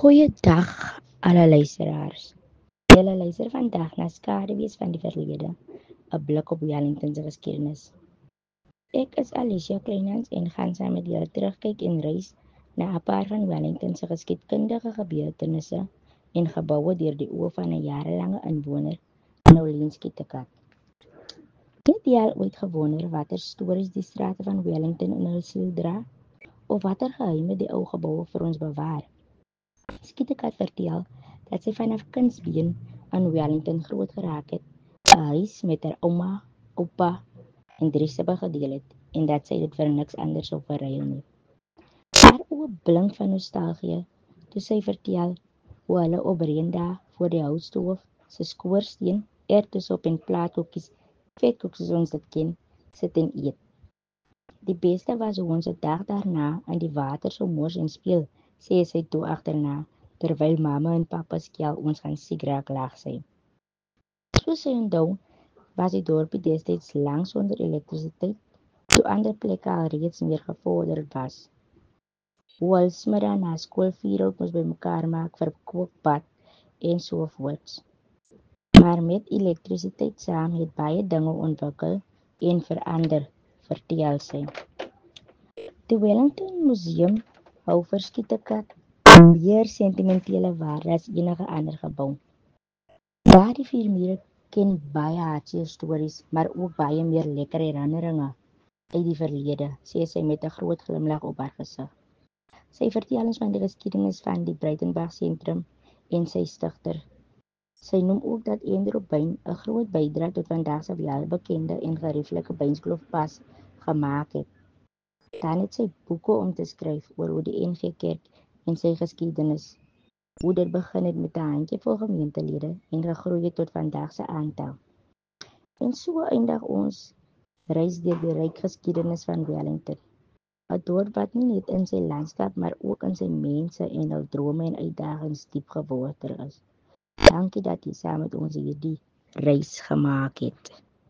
Goeiedag alle luisteraars. Julle luister vandag na Skaduwees van die Verlede, 'n blik op Wellington se geskiedenis. Ek is Alicia Kleinhans en gaan saam met julle terugkyk en reis na 'n paar van Wellington se geskiedkundige gebeurtenisse en geboue deur die oë van 'n jarelange inwoner, Nolien Skietekat. Het jy al ooit gewonder watter stories die strate van Wellington in hul siel dra? Of watter geheime die ou geboue vir ons bewaar? Skietekat vertel dat sy vanaf kindsbeen aan Wellington groot geraak het, 'n huis met haar ouma, oupa en drie sibbe gedeel het en dat sy dit vir niks anders sou verruil nie. Haar oë blink van nostalgie toe sy vertel hoe hulle op reendae voor die houtstoof se skoorsteen erwtesop en plaatkoekies, vetkoekies soos ons dit ken, sit en eet. Die beste was hoe ons 'n dag daarna aan die water sou mors en speel sê sy toe agterna terwyl mamma en pappa skel ons gaan sigraak lag sy. Soos sy onthou, was die dorpie destyds lank sonder elektrisiteit, toe ander plekke al reeds meer gevorderd was. Hoe smiddag na skool vier ook ons bymekaar maak vir kookbad en so voorts. Maar met elektrisiteit saam het baie dinge ontwikkel en verander, vertel sy. Die Wellington Museum hou Skietekat meer sentimentele waarde as enige ander gebou. Daardie vier mure ken baie hartseer stories, maar ook baie meer lekker herinneringe uit die verlede, sê sy met 'n groot glimlag op haar gesig. Sy vertel ons van die geskiedenis van die Breitenberg sentrum en sy stigter. Sy noem ook dat Andrew Bain 'n groot bydrae tot vandag se welbekende en gerieflike Beinskloofpas gemaak het. Dan het sy boeke om te skryf oor hoe die NG Kerk en sy geskiedenis, hoe dit begin het met 'n handjievol gemeentelede en gegroei het tot vandag se aantal. En so eindig ons reis deur die ryk geskiedenis van Wellington. 'n Dorp wat nie net in sy landskap maar ook in sy mense en hul drome en uitdagings diep gewortel is. Dankie dat jy saam met ons hierdie reis gemaak het.